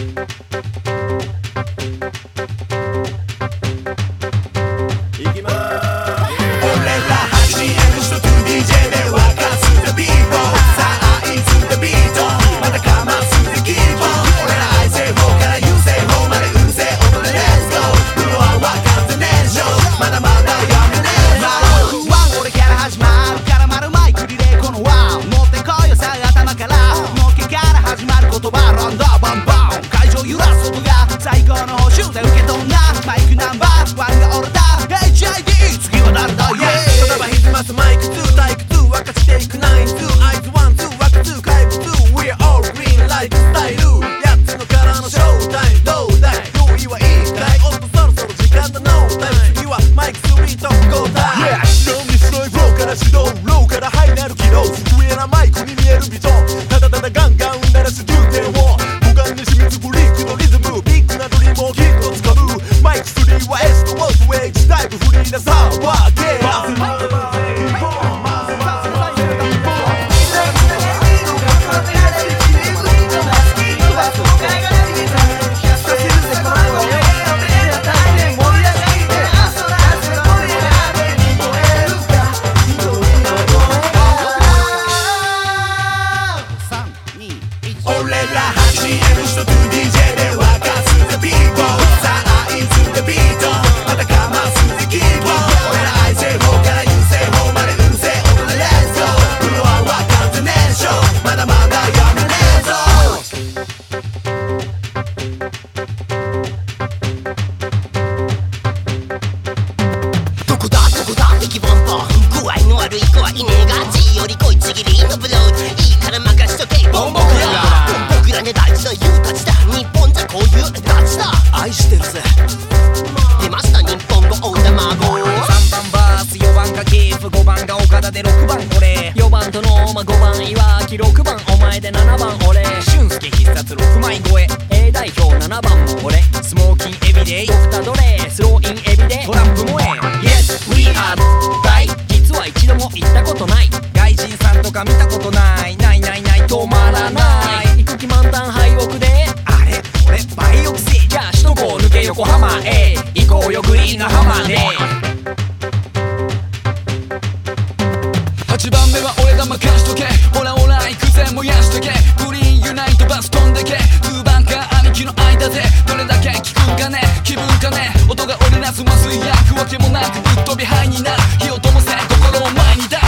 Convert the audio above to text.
Música は記6番お前で7番俺俊介必殺6枚超え。A 代表7番俺。スモーキンエビデイ。ドクタードレスローインエビデイ。トランプ萌え。Yes we are 大実は一度も行ったことない。外人さんとか見たことない。ないないない。止まらない。行く気満タン廃屋で。あれ？俺バイオクセじゃあ首都高抜け横浜へ。行こうよグリーンな浜でつくわけもなくぶっ飛び灰になる。火を灯せ心を前に出